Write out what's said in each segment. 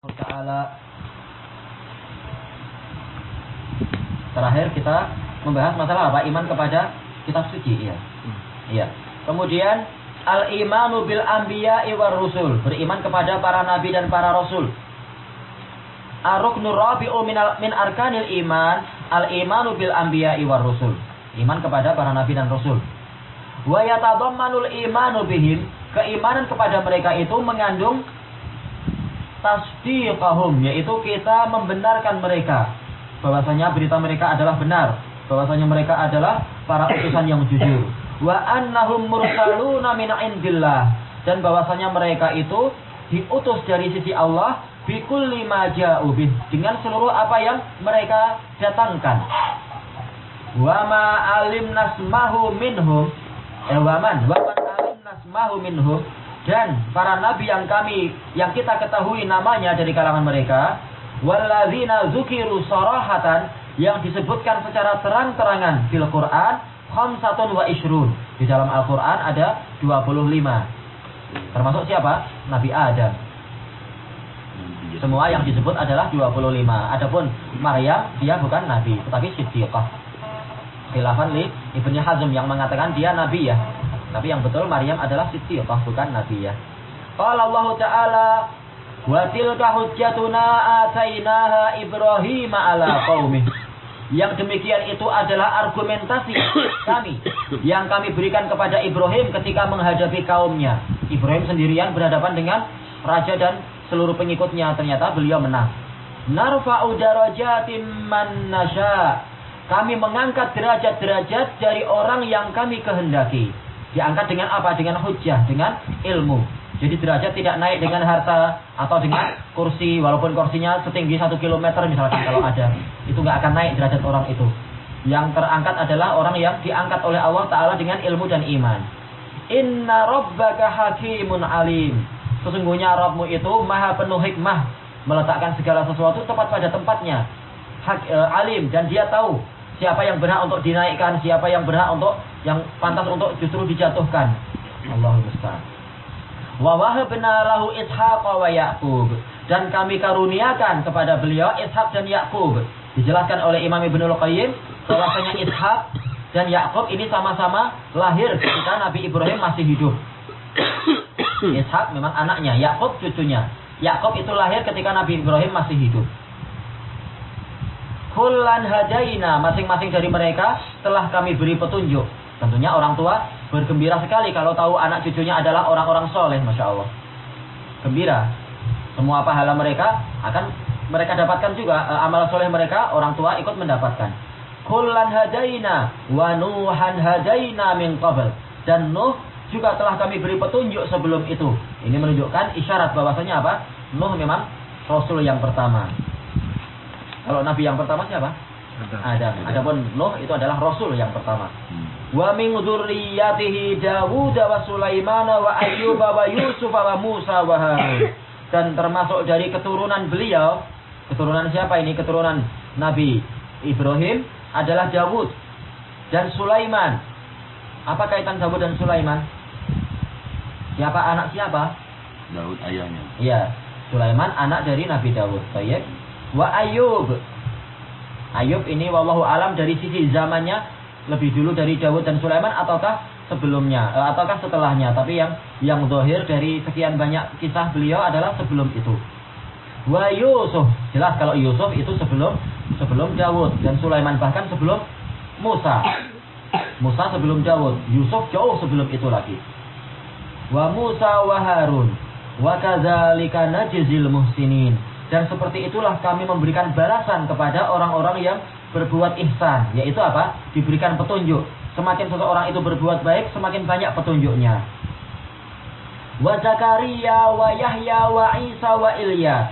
Ta'ala. Terakhir kita membahas masalah apa? Iman kepada kitab suci Iya. Iya. Kemudian Al-imanu bil anbiya war rusul. Beriman kepada para nabi dan para rasul. Ar-ruknu rabi'u min, arkanil iman Al-imanu bil anbiya war rusul. Iman kepada para nabi dan rasul. Wa yatadammanul imanu bihim. Keimanan kepada mereka itu mengandung tasdiqahum yaitu kita membenarkan mereka. Bahwasanya berita mereka adalah benar. Bahwasanya mereka adalah para utusan yang jujur. Wa annahum mursaluna min indillah. Dan bahwasanya mereka itu diutus dari sisi Allah bikulli ma dengan seluruh apa yang mereka datangkan. Wa ma alim nasmahu minhum eh wa man? Wa man minhum dan para nabi yang kami yang kita ketahui namanya dari kalangan mereka walladzina zukiru sarahatan yang disebutkan secara terang-terangan fil Quran khamsatun wa ishrun. Di dalam Al-Quran ada 25 termasuk siapa? Nabi Adam. Semua yang disebut adalah 25 adapun Maryam dia bukan Nabi tetapi Siddiqah. Khilafan li Ibnu Hazm yang mengatakan dia Nabi ya tapi yang betul Maryam adalah siddiqah bukan nabi ya. Qala Allah Ta'ala wa tilka hujjatuna atainaha Ibrahim ala qaumih. Yang demikian itu adalah argumentasi kami yang kami berikan kepada Ibrahim ketika menghadapi kaumnya. Ibrahim sendirian berhadapan dengan raja dan seluruh pengikutnya. Ternyata beliau menang. Narfa'u darajatim man nasya. Kami mengangkat derajat-derajat dari orang yang kami kehendaki. Diangkat dengan apa? Dengan hujah, dengan ilmu. Jadi derajat tidak naik dengan harta atau dengan kursi, walaupun kursinya setinggi satu kilometer misalkan kalau ada, itu nggak akan naik derajat orang itu. Yang terangkat adalah orang yang diangkat oleh Allah Taala dengan ilmu dan iman. Inna rabbaka hakimun alim. Sesungguhnya Rabbmu itu maha penuh hikmah, meletakkan segala sesuatu tepat pada tempatnya. Hak, e, alim dan dia tahu siapa yang berhak untuk dinaikkan, siapa yang berhak untuk yang pantas untuk justru dijatuhkan. Allahumma musta'an. Wa wahabna lahu Ishaq wa Yaqub dan kami karuniakan kepada beliau Ishak dan Yakub. Dijelaskan oleh Imam Ibnu Qayyim bahwasanya Ishak dan Yakub ini sama-sama lahir ketika Nabi Ibrahim masih hidup. Ishak memang anaknya, Yakub cucunya. Yakub itu lahir ketika Nabi Ibrahim masih hidup. Kullan hadaina, masing-masing dari mereka telah kami beri petunjuk. Tentunya orang tua bergembira sekali kalau tahu anak cucunya adalah orang-orang soleh, masya Allah. Gembira. Semua pahala mereka akan mereka dapatkan juga e, amal soleh mereka orang tua ikut mendapatkan. Kullan hadaina wa nuhan hadaina min qabl. Dan Nuh juga telah kami beri petunjuk sebelum itu. Ini menunjukkan isyarat bahwasanya apa? Nuh memang rasul yang pertama. Kalau nabi yang pertama siapa? Adam. Adapun Nuh itu adalah rasul yang pertama. Hmm. Wa min dzurriyyatihi Dawud wa Sulaiman wa Ayyub wa Yusuf wa Musa wa Harun. Dan termasuk dari keturunan beliau, keturunan siapa ini? Keturunan Nabi Ibrahim adalah Dawud dan Sulaiman. Apa kaitan Dawud dan Sulaiman? Siapa anak siapa? Daud ayahnya. Iya, Sulaiman anak dari Nabi Dawud. Baik. Wa Ayub. Ayub ini wallahu alam dari sisi zamannya lebih dulu dari Dawud dan Sulaiman ataukah sebelumnya eh, ataukah setelahnya. Tapi yang yang dohir dari sekian banyak kisah beliau adalah sebelum itu. Wa Yusuf. Jelas kalau Yusuf itu sebelum sebelum Dawud dan Sulaiman bahkan sebelum Musa. Musa sebelum Dawud Yusuf jauh sebelum itu lagi. Wa Musa wa Harun. Wa kadzalika najzil muhsinin dan seperti itulah kami memberikan balasan kepada orang-orang yang berbuat ihsan. Yaitu apa? Diberikan petunjuk. Semakin seseorang itu berbuat baik, semakin banyak petunjuknya. Wa Zakaria, wa Yahya, wa Isa, wa Ilyas.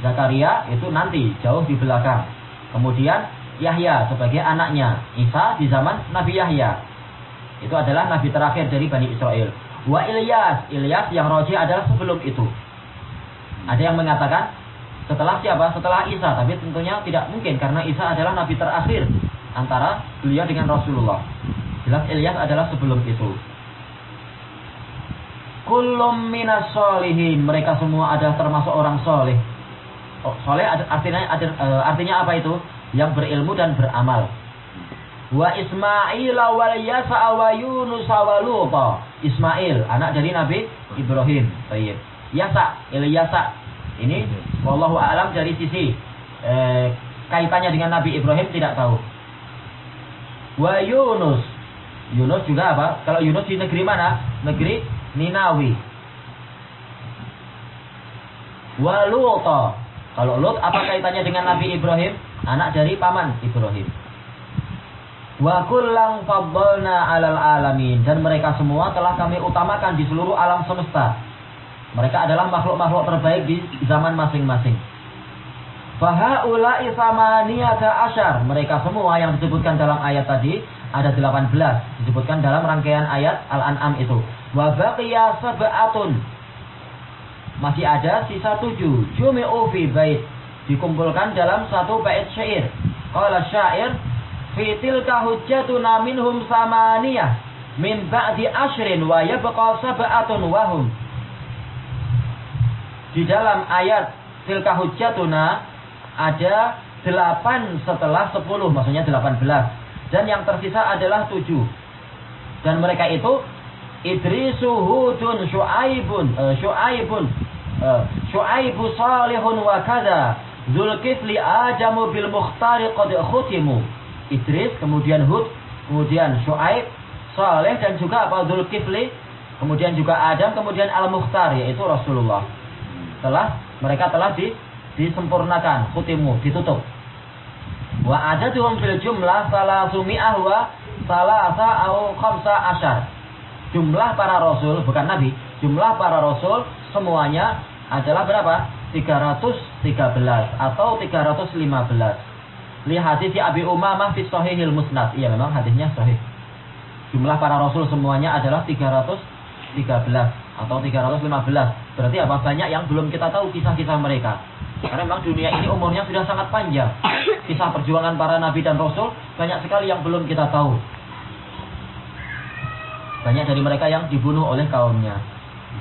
Zakaria itu nanti, jauh di belakang. Kemudian Yahya sebagai anaknya. Isa di zaman Nabi Yahya. Itu adalah nabi terakhir dari Bani Israel. Wa Ilyas, Ilyas yang roji adalah sebelum itu. Ada yang mengatakan setelah siapa? Setelah Isa. Tapi tentunya tidak mungkin karena Isa adalah nabi terakhir antara beliau dengan Rasulullah. Jelas Ilyas adalah sebelum itu. Kulum minas solihin. Mereka semua adalah termasuk orang soleh. Oh, soleh artinya eh, artinya apa itu? Yang berilmu dan beramal. Wa Ismail wal Yasa wa Yunus wa. Ismail anak dari Nabi Ibrahim. Yasa, Ilyasa. Ini wallahu a'lam dari sisi eh, kaitannya dengan Nabi Ibrahim tidak tahu. Wa Yunus. Yunus juga apa? Kalau Yunus di negeri mana? Negeri Ninawi. Wa Luta. Kalau Lut apa kaitannya dengan Nabi Ibrahim? Anak dari paman Ibrahim. Wa kullang faddalna 'alal alamin dan mereka semua telah kami utamakan di seluruh alam semesta. Mereka adalah makhluk-makhluk terbaik di zaman masing-masing. Fahaula'i samaniyata asyar. Mereka semua yang disebutkan dalam ayat tadi ada 18 disebutkan dalam rangkaian ayat Al-An'am itu. Wa baqiya sab'atun masih ada sisa tujuh. Jumi'u fi bait. Dikumpulkan dalam satu bait syair. Qala syair, fi tilka hujjatuna minhum samaniyah min ba'di ashrin wa yabqa sab'atun wahum. Di dalam ayat tilka hujjatuna ada delapan setelah sepuluh, maksudnya delapan belas. Dan yang tersisa adalah tujuh. Dan mereka itu Idrisu Hudun Syu'aibun uh, Syu'aibun uh, Syu'aibu Salihun wa kada Zulkifli Adamu bil Mukhtari qad khutimu Idris kemudian Hud kemudian Syu'aib Saleh dan juga apa Zulkifli kemudian juga Adam kemudian Al Mukhtar yaitu Rasulullah telah mereka telah di, disempurnakan khutimu ditutup wa adaduhum fil jumlah salah sumi'ah wa salasa au khamsa asyar jumlah para rasul bukan nabi, jumlah para rasul semuanya adalah berapa? 313 atau 315. Lihat hadis Abi Umamah fi Sahihil Musnad. Iya memang hadisnya sahih. Jumlah para rasul semuanya adalah 313 atau 315. Berarti apa? Banyak yang belum kita tahu kisah-kisah mereka. Karena memang dunia ini umurnya sudah sangat panjang. Kisah perjuangan para nabi dan rasul banyak sekali yang belum kita tahu. Banyak dari mereka yang dibunuh oleh kaumnya.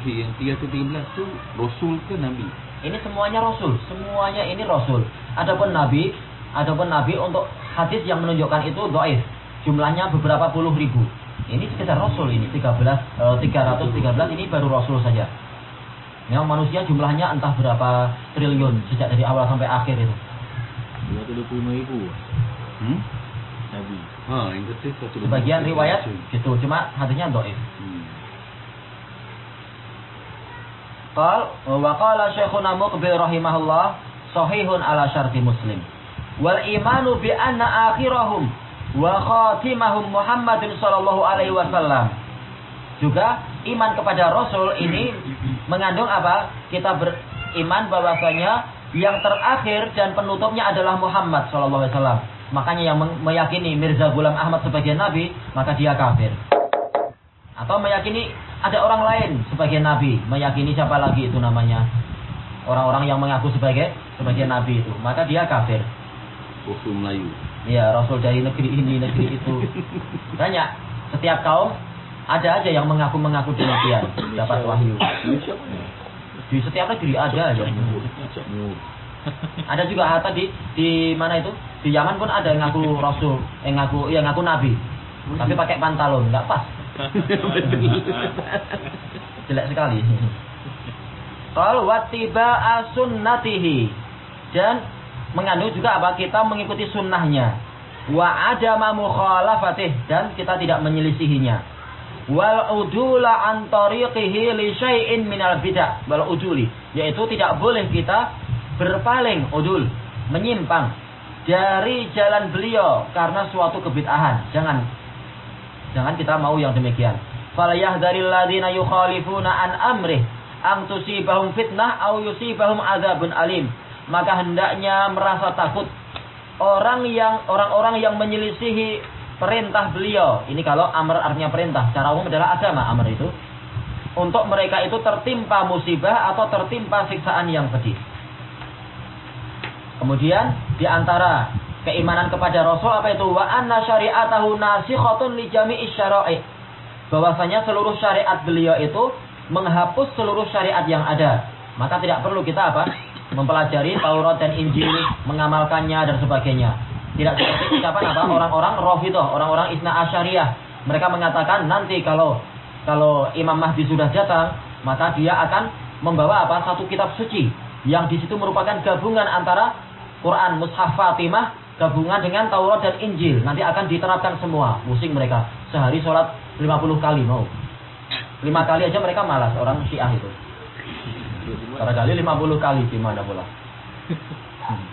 Yang 313 itu Rasul ke Nabi? Ini semuanya Rasul. Semuanya ini Rasul. Adapun Nabi, adapun Nabi untuk hadis yang menunjukkan itu doif. Jumlahnya beberapa puluh ribu. Ini sekedar Rasul ini 13, eh, 313 ini baru Rasul saja. Yang manusia jumlahnya entah berapa triliun sejak dari awal sampai akhir itu. 225 ribu. Hmm? Nabi. Ha, yang satu Sebagian riwayat gitu, cuma hadisnya doif. Hmm. Qal wa qala Syekhuna Muqbil rahimahullah sahihun ala syarti Muslim. Wal imanu bi anna akhirahum wa khatimahum Muhammadin sallallahu alaihi wasallam. Juga iman kepada Rasul ini mengandung apa? Kita beriman bahwasanya yang terakhir dan penutupnya adalah Muhammad sallallahu alaihi wasallam makanya yang meyakini Mirza Ghulam Ahmad sebagai nabi, maka dia kafir. Atau meyakini ada orang lain sebagai nabi, meyakini siapa lagi itu namanya? Orang-orang yang mengaku sebagai sebagai nabi itu, maka dia kafir. Melayu. Iya, rasul dari negeri ini, negeri itu. Banyak. Setiap kaum ada aja yang mengaku-mengaku demikian, dapat wahyu. Di setiap negeri ada aja. Ada juga harta di di mana itu? Di Yaman pun ada yang ngaku rasul, yang ngaku yang ngaku nabi. Tapi pakai pantalon, nggak pas. Jelek sekali. Kalau watiba asunnatihi dan mengandung juga apa? Kita mengikuti sunnahnya. Wa adama mukhalafatih dan kita tidak menyelisihinya. Wal udula an tariqihi li syai'in minal bid'ah. Wal uduli, yaitu tidak boleh kita berpaling udul, menyimpang dari jalan beliau karena suatu kebid'ahan. Jangan jangan kita mau yang demikian. Falyahdharil ladzina yukhalifuna an amrih am tusibahum fitnah au yusibahum adzabun alim. Maka hendaknya merasa takut orang yang orang-orang yang menyelisihi perintah beliau. Ini kalau amr artinya perintah, secara umum adalah agama amr itu. Untuk mereka itu tertimpa musibah atau tertimpa siksaan yang pedih. Kemudian di antara keimanan kepada Rasul apa itu? Wa anna syari'atahu nasikhatun li jami'i syara'i. Bahwasanya seluruh syariat beliau itu menghapus seluruh syariat yang ada. Maka tidak perlu kita apa? Mempelajari Taurat dan Injil, mengamalkannya dan sebagainya. Tidak seperti ucapan apa orang-orang Rafidhah, orang-orang Isna Asyariah. Mereka mengatakan nanti kalau kalau Imam Mahdi sudah datang, maka dia akan membawa apa? Satu kitab suci yang di situ merupakan gabungan antara Quran Mushaf Fatimah gabungan dengan Taurat dan Injil. Nanti akan diterapkan semua. Musing mereka. Sehari sholat 50 kali mau. Lima kali aja mereka malas orang Syiah itu. Kali 50 kali gimana pula.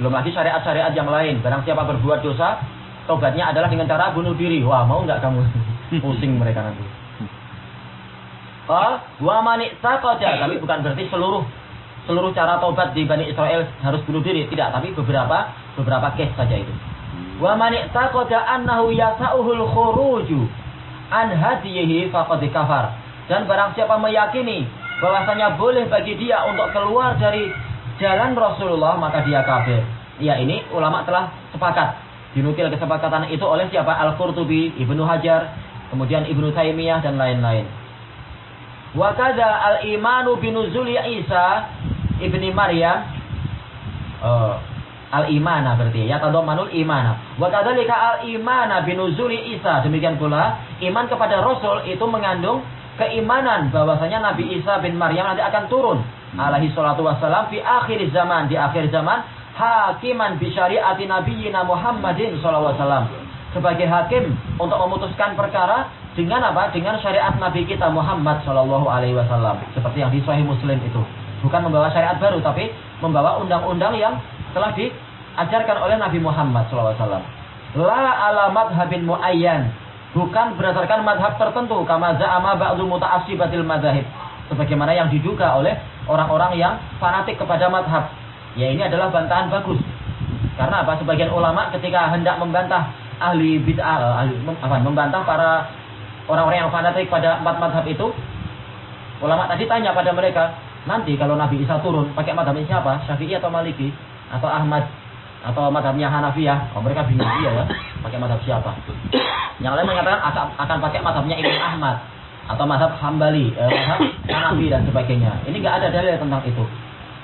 Belum lagi syariat-syariat yang lain. Barang siapa berbuat dosa, tobatnya adalah dengan cara bunuh diri. Wah, mau nggak kamu? Pusing mereka nanti. Oh, wa manik sakoda. Tapi bukan berarti seluruh seluruh cara tobat di Bani Israel harus bunuh diri. Tidak, tapi beberapa beberapa case saja itu. Wa manik sakoda annahu yasa'uhul khuruju an hadiyihi faqad kafar. Dan barang siapa meyakini bahwasanya boleh bagi dia untuk keluar dari jalan Rasulullah maka dia kafir. Ya ini ulama telah sepakat. Dinukil kesepakatan itu oleh siapa? Al-Qurtubi, Ibnu Hajar, kemudian Ibnu Taimiyah dan lain-lain. Wa kada al-imanu binuzuli Isa ibni Maryam uh, al-imana berarti ya tadommanul imana. Wa kadzalika al-imana binuzuli Isa. Demikian pula iman kepada Rasul itu mengandung keimanan bahwasanya Nabi Isa bin Maryam nanti akan turun alaihi salatu wassalam fi akhir zaman di akhir zaman hakiman bi syariati nabiyina Muhammadin sallallahu alaihi wasallam sebagai hakim untuk memutuskan perkara dengan apa? Dengan syariat Nabi kita Muhammad sallallahu alaihi wasallam. Seperti yang di Sahih Muslim itu. Bukan membawa syariat baru tapi membawa undang-undang yang telah diajarkan oleh Nabi Muhammad sallallahu alaihi wasallam. La alamat habin muayyan. Bukan berdasarkan madhab tertentu kama za'ama ba'du muta'assibatil madhahib sebagaimana yang diduga oleh orang-orang yang fanatik kepada madhab. Ya ini adalah bantahan bagus. Karena apa? Sebagian ulama ketika hendak membantah ahli bid'ah, eh, ahli, apa, membantah para orang-orang yang fanatik pada empat madhab itu, ulama tadi tanya pada mereka, nanti kalau Nabi Isa turun, pakai madhabnya siapa? Syafi'i atau Maliki? Atau Ahmad? Atau madhabnya Hanafiyah? Oh mereka bingung dia ya, pakai madhab siapa? Yang lain mengatakan akan pakai madhabnya Imam Ahmad atau mazhab Hambali, eh, Hanafi dan sebagainya. Ini nggak ada dalil tentang itu.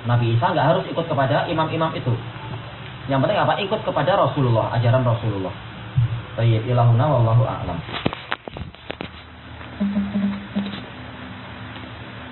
Nabi Isa nggak harus ikut kepada imam-imam itu. Yang penting apa? Ikut kepada Rasulullah, ajaran Rasulullah. Tayyib ilahuna wallahu a'lam.